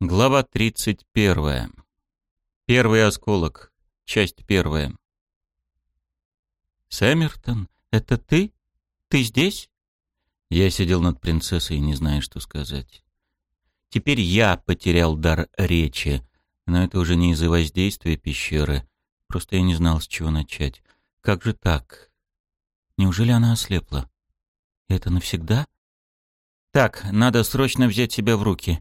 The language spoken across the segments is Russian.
Глава 31. Первый осколок. Часть первая. «Сэммертон, это ты? Ты здесь?» Я сидел над принцессой, не зная, что сказать. Теперь я потерял дар речи, но это уже не из-за воздействия пещеры. Просто я не знал, с чего начать. Как же так? Неужели она ослепла? Это навсегда? Так, надо срочно взять себя в руки.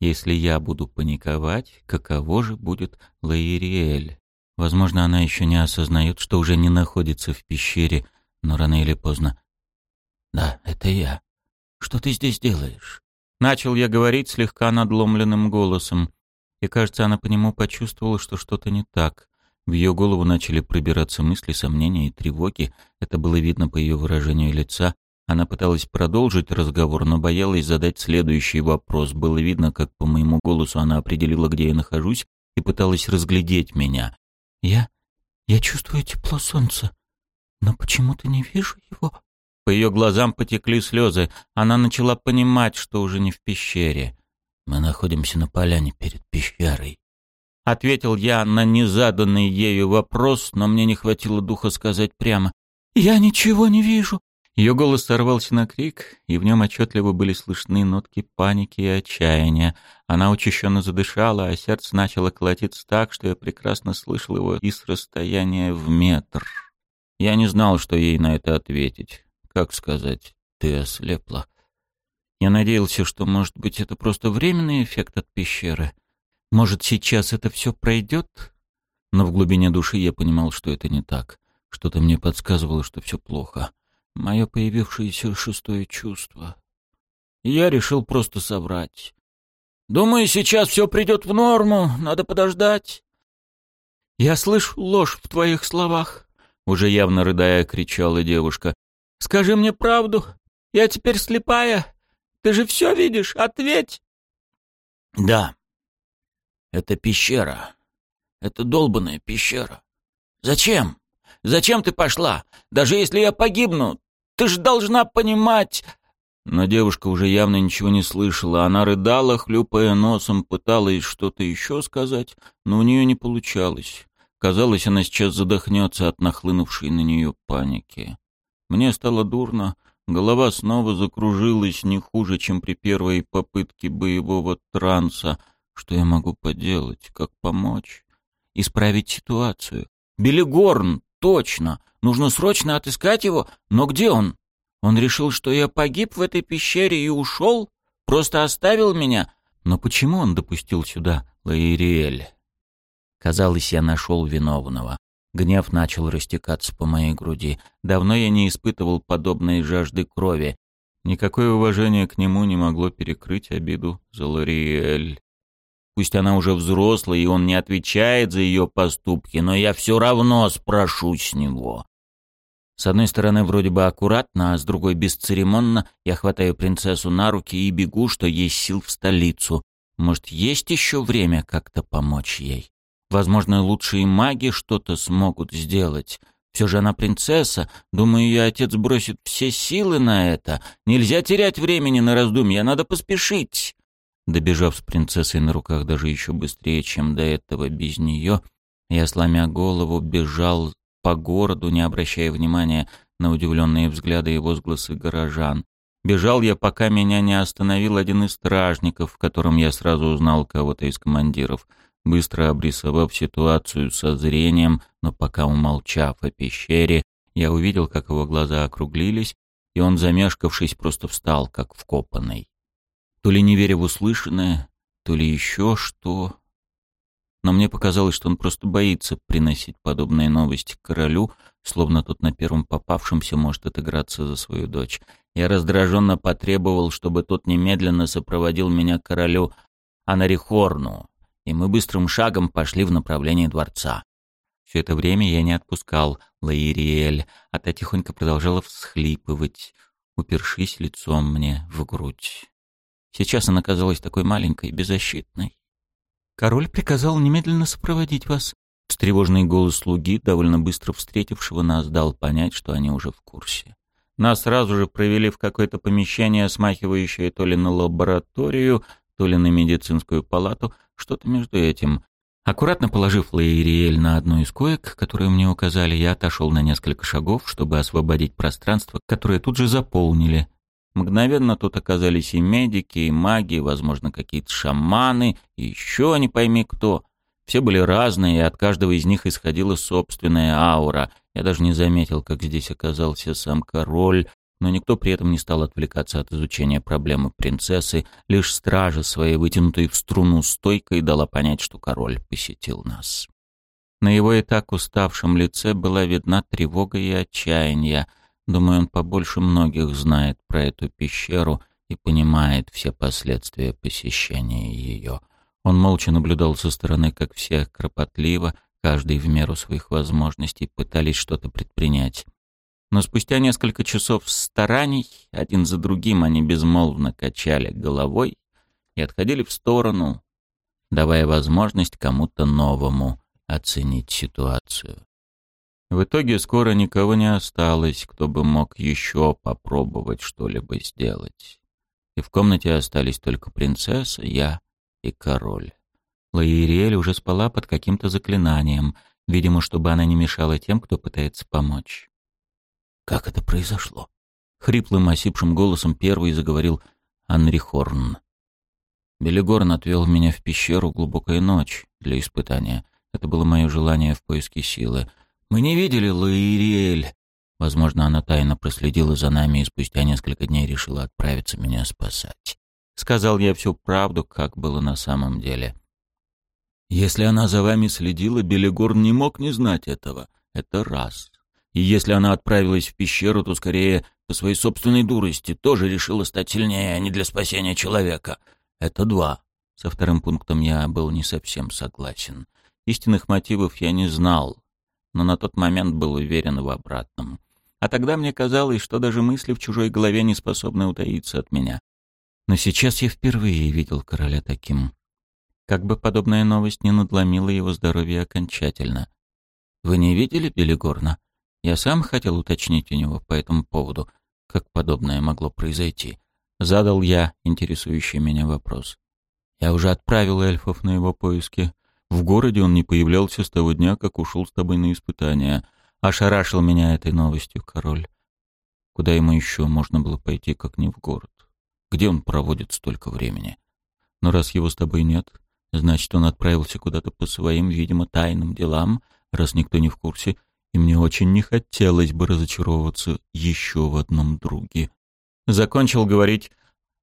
Если я буду паниковать, каково же будет Лаириэль? Возможно, она еще не осознает, что уже не находится в пещере, но рано или поздно. «Да, это я. Что ты здесь делаешь?» Начал я говорить слегка надломленным голосом, и, кажется, она по нему почувствовала, что что-то не так. В ее голову начали пробираться мысли, сомнения и тревоги. Это было видно по ее выражению лица, она пыталась продолжить разговор, но боялась задать следующий вопрос. Было видно, как по моему голосу она определила, где я нахожусь, и пыталась разглядеть меня. «Я... я чувствую тепло солнца, но почему-то не вижу его». По ее глазам потекли слезы. Она начала понимать, что уже не в пещере. «Мы находимся на поляне перед пещерой». Ответил я на незаданный ею вопрос, но мне не хватило духа сказать прямо. «Я ничего не вижу. Ее голос сорвался на крик, и в нем отчетливо были слышны нотки паники и отчаяния. Она учащенно задышала, а сердце начало колотиться так, что я прекрасно слышал его и с расстояния в метр. Я не знал, что ей на это ответить. Как сказать, ты ослепла. Я надеялся, что, может быть, это просто временный эффект от пещеры. Может, сейчас это все пройдет? Но в глубине души я понимал, что это не так. Что-то мне подсказывало, что все плохо мое появившееся шестое чувство. я решил просто соврать. Думаю, сейчас все придет в норму, надо подождать. Я слышу ложь в твоих словах, уже явно рыдая, кричала девушка. Скажи мне правду. Я теперь слепая. Ты же все видишь, ответь. Да. Это пещера. Это долбанная пещера. Зачем? Зачем ты пошла? Даже если я погибну, ты ж должна понимать...» Но девушка уже явно ничего не слышала. Она рыдала, хлюпая носом, пыталась что-то еще сказать, но у нее не получалось. Казалось, она сейчас задохнется от нахлынувшей на нее паники. Мне стало дурно, голова снова закружилась не хуже, чем при первой попытке боевого транса. Что я могу поделать? Как помочь? Исправить ситуацию? Белигорн, точно! Нужно срочно отыскать его, но где он? Он решил, что я погиб в этой пещере и ушел? Просто оставил меня? Но почему он допустил сюда Лаириэль? Казалось, я нашел виновного. Гнев начал растекаться по моей груди. Давно я не испытывал подобной жажды крови. Никакое уважение к нему не могло перекрыть обиду за Лариэль. Пусть она уже взрослая, и он не отвечает за ее поступки, но я все равно спрошу с него. С одной стороны, вроде бы аккуратно, а с другой бесцеремонно, я хватаю принцессу на руки и бегу, что есть сил в столицу. Может, есть еще время как-то помочь ей? Возможно, лучшие маги что-то смогут сделать. Все же она принцесса. Думаю, ее отец бросит все силы на это. Нельзя терять времени на раздумья, надо поспешить. Добежав с принцессой на руках даже еще быстрее, чем до этого без нее, я, сломя голову, бежал по городу, не обращая внимания на удивленные взгляды и возгласы горожан. Бежал я, пока меня не остановил один из стражников, в котором я сразу узнал кого-то из командиров, быстро обрисовав ситуацию со зрением, но пока умолчав о пещере, я увидел, как его глаза округлились, и он, замешкавшись, просто встал, как вкопанный. То ли не веря в услышанное, то ли еще что но мне показалось, что он просто боится приносить подобные новости королю, словно тот на первом попавшемся может отыграться за свою дочь. Я раздраженно потребовал, чтобы тот немедленно сопроводил меня к королю Анарихорну, и мы быстрым шагом пошли в направлении дворца. Все это время я не отпускал Лаириэль, а та тихонько продолжала всхлипывать, упершись лицом мне в грудь. Сейчас она казалась такой маленькой беззащитной. Король приказал немедленно сопроводить вас. Встревоженный голос слуги, довольно быстро встретившего нас, дал понять, что они уже в курсе. Нас сразу же провели в какое-то помещение, смахивающее то ли на лабораторию, то ли на медицинскую палату, что-то между этим. Аккуратно положив Лаириэль на одну из коек, которую мне указали, я отошел на несколько шагов, чтобы освободить пространство, которое тут же заполнили. Мгновенно тут оказались и медики, и маги, возможно, какие-то шаманы, и еще не пойми кто. Все были разные, и от каждого из них исходила собственная аура. Я даже не заметил, как здесь оказался сам король, но никто при этом не стал отвлекаться от изучения проблемы принцессы, лишь стража своей вытянутой в струну стойкой дала понять, что король посетил нас. На его и так уставшем лице была видна тревога и отчаяние. Думаю, он побольше многих знает про эту пещеру и понимает все последствия посещения ее. Он молча наблюдал со стороны, как все кропотливо, каждый в меру своих возможностей, пытались что-то предпринять. Но спустя несколько часов стараний, один за другим они безмолвно качали головой и отходили в сторону, давая возможность кому-то новому оценить ситуацию. В итоге скоро никого не осталось, кто бы мог еще попробовать что-либо сделать. И в комнате остались только принцесса, я и король. Лаириэль уже спала под каким-то заклинанием, видимо, чтобы она не мешала тем, кто пытается помочь. Как это произошло? Хриплым, осипшим голосом первый заговорил Анри Хорн. Белигорн отвел меня в пещеру глубокая ночь для испытания. Это было мое желание в поиске силы. Мы не видели Лаириэль. Возможно, она тайно проследила за нами и спустя несколько дней решила отправиться меня спасать. Сказал я всю правду, как было на самом деле. Если она за вами следила, Белигорн не мог не знать этого. Это раз. И если она отправилась в пещеру, то скорее по своей собственной дурости тоже решила стать сильнее, а не для спасения человека. Это два. Со вторым пунктом я был не совсем согласен. Истинных мотивов я не знал, но на тот момент был уверен в обратном. А тогда мне казалось, что даже мысли в чужой голове не способны утаиться от меня. Но сейчас я впервые видел короля таким. Как бы подобная новость не надломила его здоровье окончательно. «Вы не видели Белигорна?» Я сам хотел уточнить у него по этому поводу, как подобное могло произойти. Задал я интересующий меня вопрос. Я уже отправил эльфов на его поиски. В городе он не появлялся с того дня, как ушел с тобой на испытания. Ошарашил меня этой новостью король. Куда ему еще можно было пойти, как не в город? Где он проводит столько времени? Но раз его с тобой нет, значит, он отправился куда-то по своим, видимо, тайным делам, раз никто не в курсе, и мне очень не хотелось бы разочаровываться еще в одном друге. Закончил говорить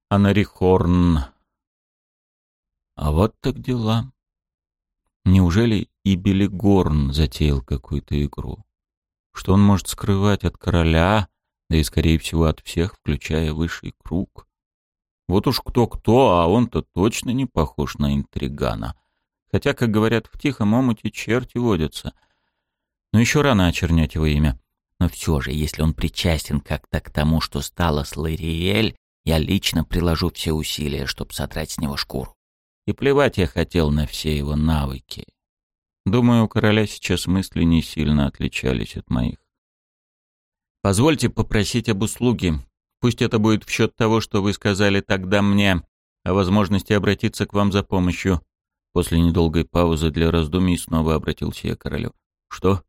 Анарихорн. А вот так дела. Неужели и Белигорн затеял какую-то игру? Что он может скрывать от короля, да и, скорее всего, от всех, включая высший круг? Вот уж кто-кто, а он-то точно не похож на интригана. Хотя, как говорят, в тихом омуте черти водятся — но еще рано очернять его имя. Но все же, если он причастен как-то к тому, что стало с Лариэль, я лично приложу все усилия, чтобы содрать с него шкуру. И плевать я хотел на все его навыки. Думаю, у короля сейчас мысли не сильно отличались от моих. Позвольте попросить об услуге. Пусть это будет в счет того, что вы сказали тогда мне, о возможности обратиться к вам за помощью. После недолгой паузы для раздумий снова обратился я к королю. Что?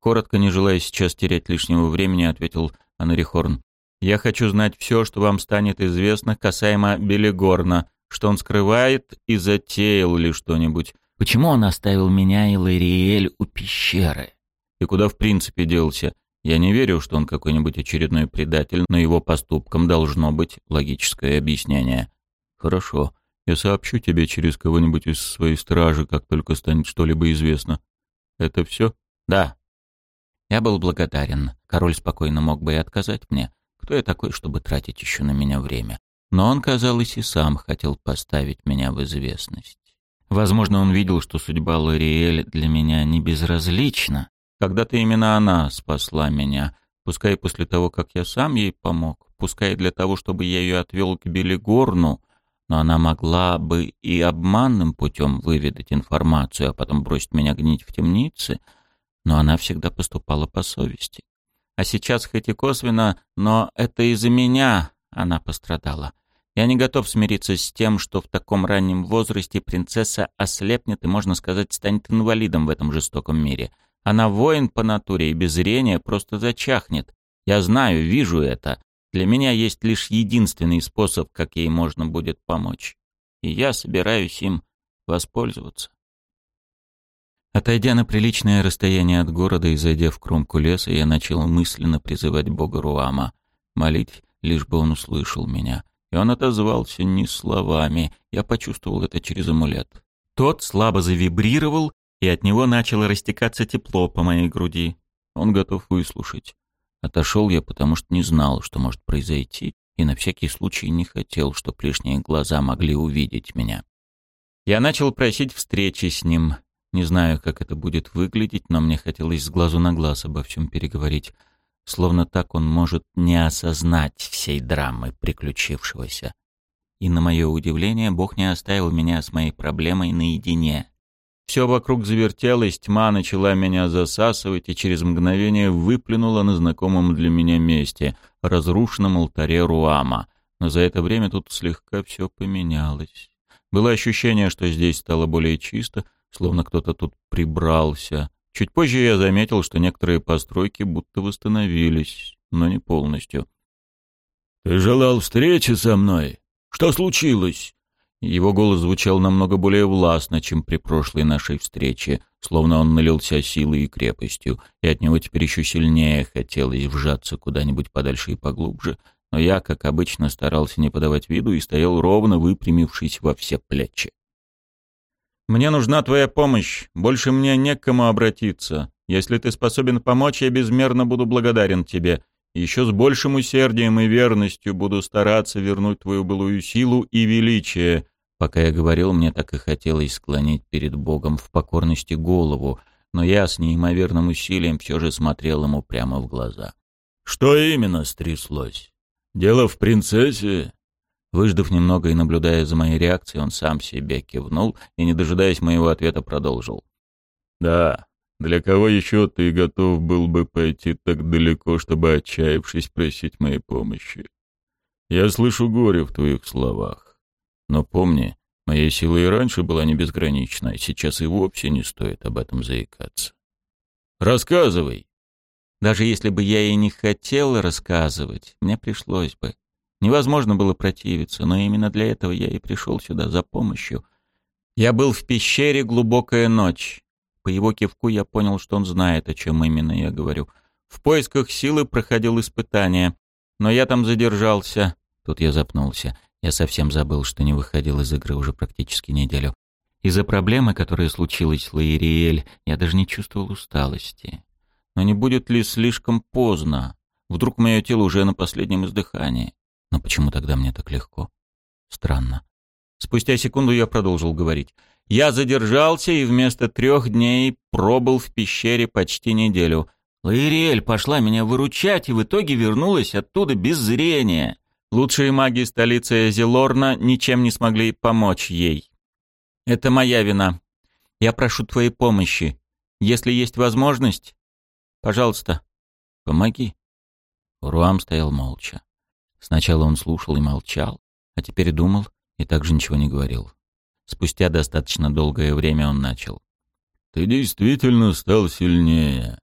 Коротко, не желая сейчас терять лишнего времени, ответил Анарихорн. «Я хочу знать все, что вам станет известно касаемо Белигорна, что он скрывает и затеял ли что-нибудь. Почему он оставил меня и Лариэль у пещеры? И куда в принципе делся? Я не верю, что он какой-нибудь очередной предатель, но его поступкам должно быть логическое объяснение. Хорошо, я сообщу тебе через кого-нибудь из своей стражи, как только станет что-либо известно. Это все? Да, я был благодарен. Король спокойно мог бы и отказать мне. Кто я такой, чтобы тратить еще на меня время? Но он, казалось, и сам хотел поставить меня в известность. Возможно, он видел, что судьба Лориэль для меня не безразлична. Когда-то именно она спасла меня, пускай после того, как я сам ей помог, пускай для того, чтобы я ее отвел к Белигорну, но она могла бы и обманным путем выведать информацию, а потом бросить меня гнить в темнице — но она всегда поступала по совести. А сейчас хоть и косвенно, но это из-за меня она пострадала. Я не готов смириться с тем, что в таком раннем возрасте принцесса ослепнет и, можно сказать, станет инвалидом в этом жестоком мире. Она воин по натуре и без зрения просто зачахнет. Я знаю, вижу это. Для меня есть лишь единственный способ, как ей можно будет помочь. И я собираюсь им воспользоваться. Отойдя на приличное расстояние от города и зайдя в кромку леса, я начал мысленно призывать бога Руама, молить, лишь бы он услышал меня. И он отозвался не словами, я почувствовал это через амулет. Тот слабо завибрировал, и от него начало растекаться тепло по моей груди. Он готов выслушать. Отошел я, потому что не знал, что может произойти, и на всякий случай не хотел, чтобы лишние глаза могли увидеть меня. Я начал просить встречи с ним. Не знаю, как это будет выглядеть, но мне хотелось с глазу на глаз обо всем переговорить, словно так он может не осознать всей драмы приключившегося. И на мое удивление, Бог не оставил меня с моей проблемой наедине. Все вокруг завертелось, тьма начала меня засасывать и через мгновение выплюнула на знакомом для меня месте, разрушенном алтаре Руама. Но за это время тут слегка все поменялось. Было ощущение, что здесь стало более чисто, словно кто-то тут прибрался. Чуть позже я заметил, что некоторые постройки будто восстановились, но не полностью. «Ты желал встречи со мной? Что случилось?» Его голос звучал намного более властно, чем при прошлой нашей встрече, словно он налился силой и крепостью, и от него теперь еще сильнее хотелось вжаться куда-нибудь подальше и поглубже. Но я, как обычно, старался не подавать виду и стоял ровно, выпрямившись во все плечи. «Мне нужна твоя помощь. Больше мне не к кому обратиться. Если ты способен помочь, я безмерно буду благодарен тебе. Еще с большим усердием и верностью буду стараться вернуть твою былую силу и величие, Пока я говорил, мне так и хотелось склонить перед Богом в покорности голову, но я с неимоверным усилием все же смотрел ему прямо в глаза. «Что именно стряслось? Дело в принцессе?» Выждав немного и наблюдая за моей реакцией, он сам себе кивнул и, не дожидаясь моего ответа, продолжил. «Да, для кого еще ты готов был бы пойти так далеко, чтобы, отчаявшись, просить моей помощи? Я слышу горе в твоих словах. Но помни, моя сила и раньше была не безгранична, а сейчас и вовсе не стоит об этом заикаться. Рассказывай. Даже если бы я и не хотел рассказывать, мне пришлось бы. Невозможно было противиться, но именно для этого я и пришел сюда за помощью. Я был в пещере глубокая ночь. По его кивку я понял, что он знает, о чем именно я говорю. В поисках силы проходил испытание, но я там задержался. Тут я запнулся. Я совсем забыл, что не выходил из игры уже практически неделю. Из-за проблемы, которая случилась с Лаириэль, я даже не чувствовал усталости. Но не будет ли слишком поздно? Вдруг мое тело уже на последнем издыхании? Но почему тогда мне так легко? Странно. Спустя секунду я продолжил говорить. Я задержался и вместо трех дней пробыл в пещере почти неделю. Лаириэль пошла меня выручать и в итоге вернулась оттуда без зрения. Лучшие маги столицы Зелорна ничем не смогли помочь ей. Это моя вина. Я прошу твоей помощи. Если есть возможность, пожалуйста, помоги. Руам стоял молча. Сначала он слушал и молчал, а теперь думал и также ничего не говорил. Спустя достаточно долгое время он начал. «Ты действительно стал сильнее.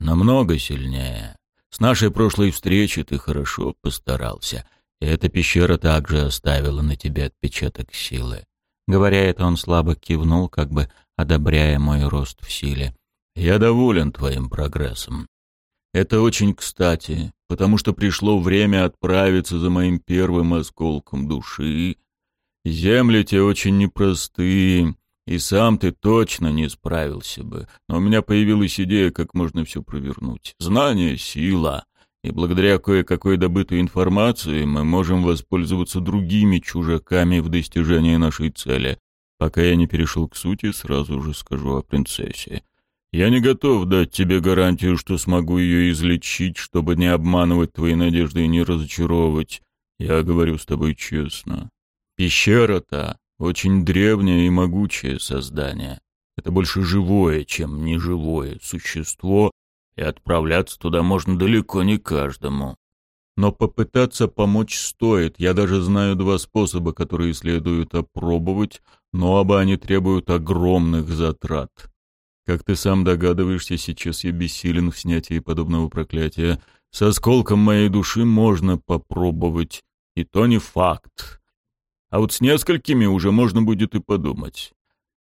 Намного сильнее. С нашей прошлой встречи ты хорошо постарался. И эта пещера также оставила на тебе отпечаток силы. Говоря это, он слабо кивнул, как бы одобряя мой рост в силе. «Я доволен твоим прогрессом. Это очень кстати, потому что пришло время отправиться за моим первым осколком души. Земли те очень непростые, и сам ты точно не справился бы. Но у меня появилась идея, как можно все провернуть. Знание — сила и благодаря кое-какой добытой информации мы можем воспользоваться другими чужаками в достижении нашей цели. Пока я не перешел к сути, сразу же скажу о принцессе. Я не готов дать тебе гарантию, что смогу ее излечить, чтобы не обманывать твои надежды и не разочаровывать. Я говорю с тобой честно. Пещера-то очень древнее и могучее создание. Это больше живое, чем неживое существо, и отправляться туда можно далеко не каждому. Но попытаться помочь стоит. Я даже знаю два способа, которые следует опробовать, но оба они требуют огромных затрат. Как ты сам догадываешься, сейчас я бессилен в снятии подобного проклятия. С осколком моей души можно попробовать, и то не факт. А вот с несколькими уже можно будет и подумать.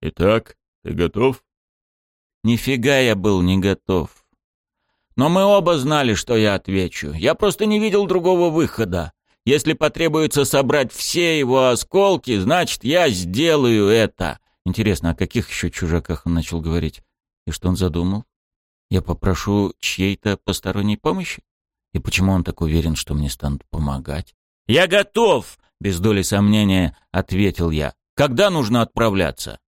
Итак, ты готов? Нифига я был не готов. Но мы оба знали, что я отвечу. Я просто не видел другого выхода. Если потребуется собрать все его осколки, значит, я сделаю это. Интересно, о каких еще чужаках он начал говорить? И что он задумал? Я попрошу чьей-то посторонней помощи? И почему он так уверен, что мне станут помогать? «Я готов!» — без доли сомнения ответил я. «Когда нужно отправляться?»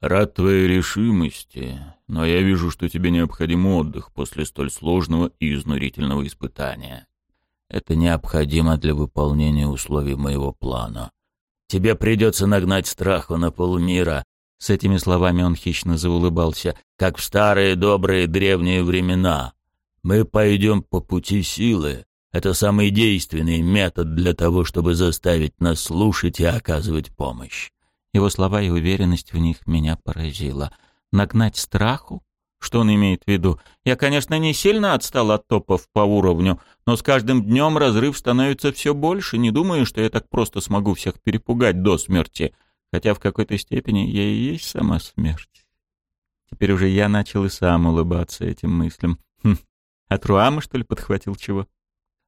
«Рад твоей решимости, но я вижу, что тебе необходим отдых после столь сложного и изнурительного испытания. Это необходимо для выполнения условий моего плана. Тебе придется нагнать страху на полмира». С этими словами он хищно заулыбался, как в старые добрые древние времена. «Мы пойдем по пути силы. Это самый действенный метод для того, чтобы заставить нас слушать и оказывать помощь». Его слова и уверенность в них меня поразила. «Нагнать страху? Что он имеет в виду? Я, конечно, не сильно отстал от топов по уровню, но с каждым днем разрыв становится все больше. Не думаю, что я так просто смогу всех перепугать до смерти. Хотя в какой-то степени я и есть сама смерть. Теперь уже я начал и сам улыбаться этим мыслям. Хм, от Руама, что ли, подхватил чего?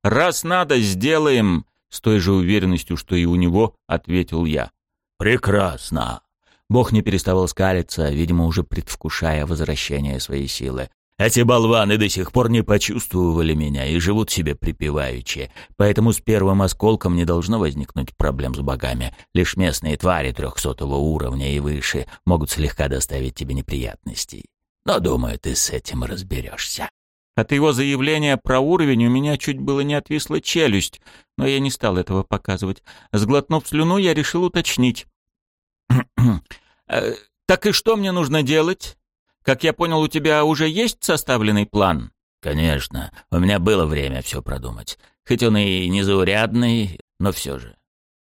«Раз надо, сделаем!» С той же уверенностью, что и у него, ответил я. «Прекрасно!» Бог не переставал скалиться, видимо, уже предвкушая возвращение своей силы. Эти болваны до сих пор не почувствовали меня и живут себе припеваючи, поэтому с первым осколком не должно возникнуть проблем с богами. Лишь местные твари трехсотого уровня и выше могут слегка доставить тебе неприятностей. Но, думаю, ты с этим разберешься. От его заявления про уровень у меня чуть было не отвисла челюсть, но я не стал этого показывать. Сглотнув слюну, я решил уточнить. Э, «Так и что мне нужно делать? Как я понял, у тебя уже есть составленный план?» «Конечно. У меня было время все продумать. Хоть он и незаурядный, но все же.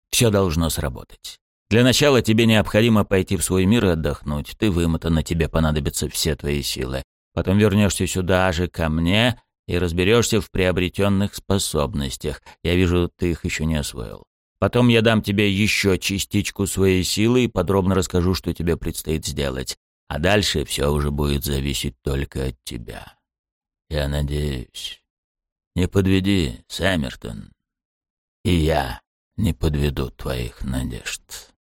Все должно сработать. Для начала тебе необходимо пойти в свой мир и отдохнуть. Ты вымотан, на тебе понадобятся все твои силы. Потом вернешься сюда же ко мне и разберешься в приобретенных способностях. Я вижу, ты их еще не освоил. Потом я дам тебе еще частичку своей силы и подробно расскажу, что тебе предстоит сделать. А дальше все уже будет зависеть только от тебя. Я надеюсь. Не подведи, Сэммертон. И я не подведу твоих надежд.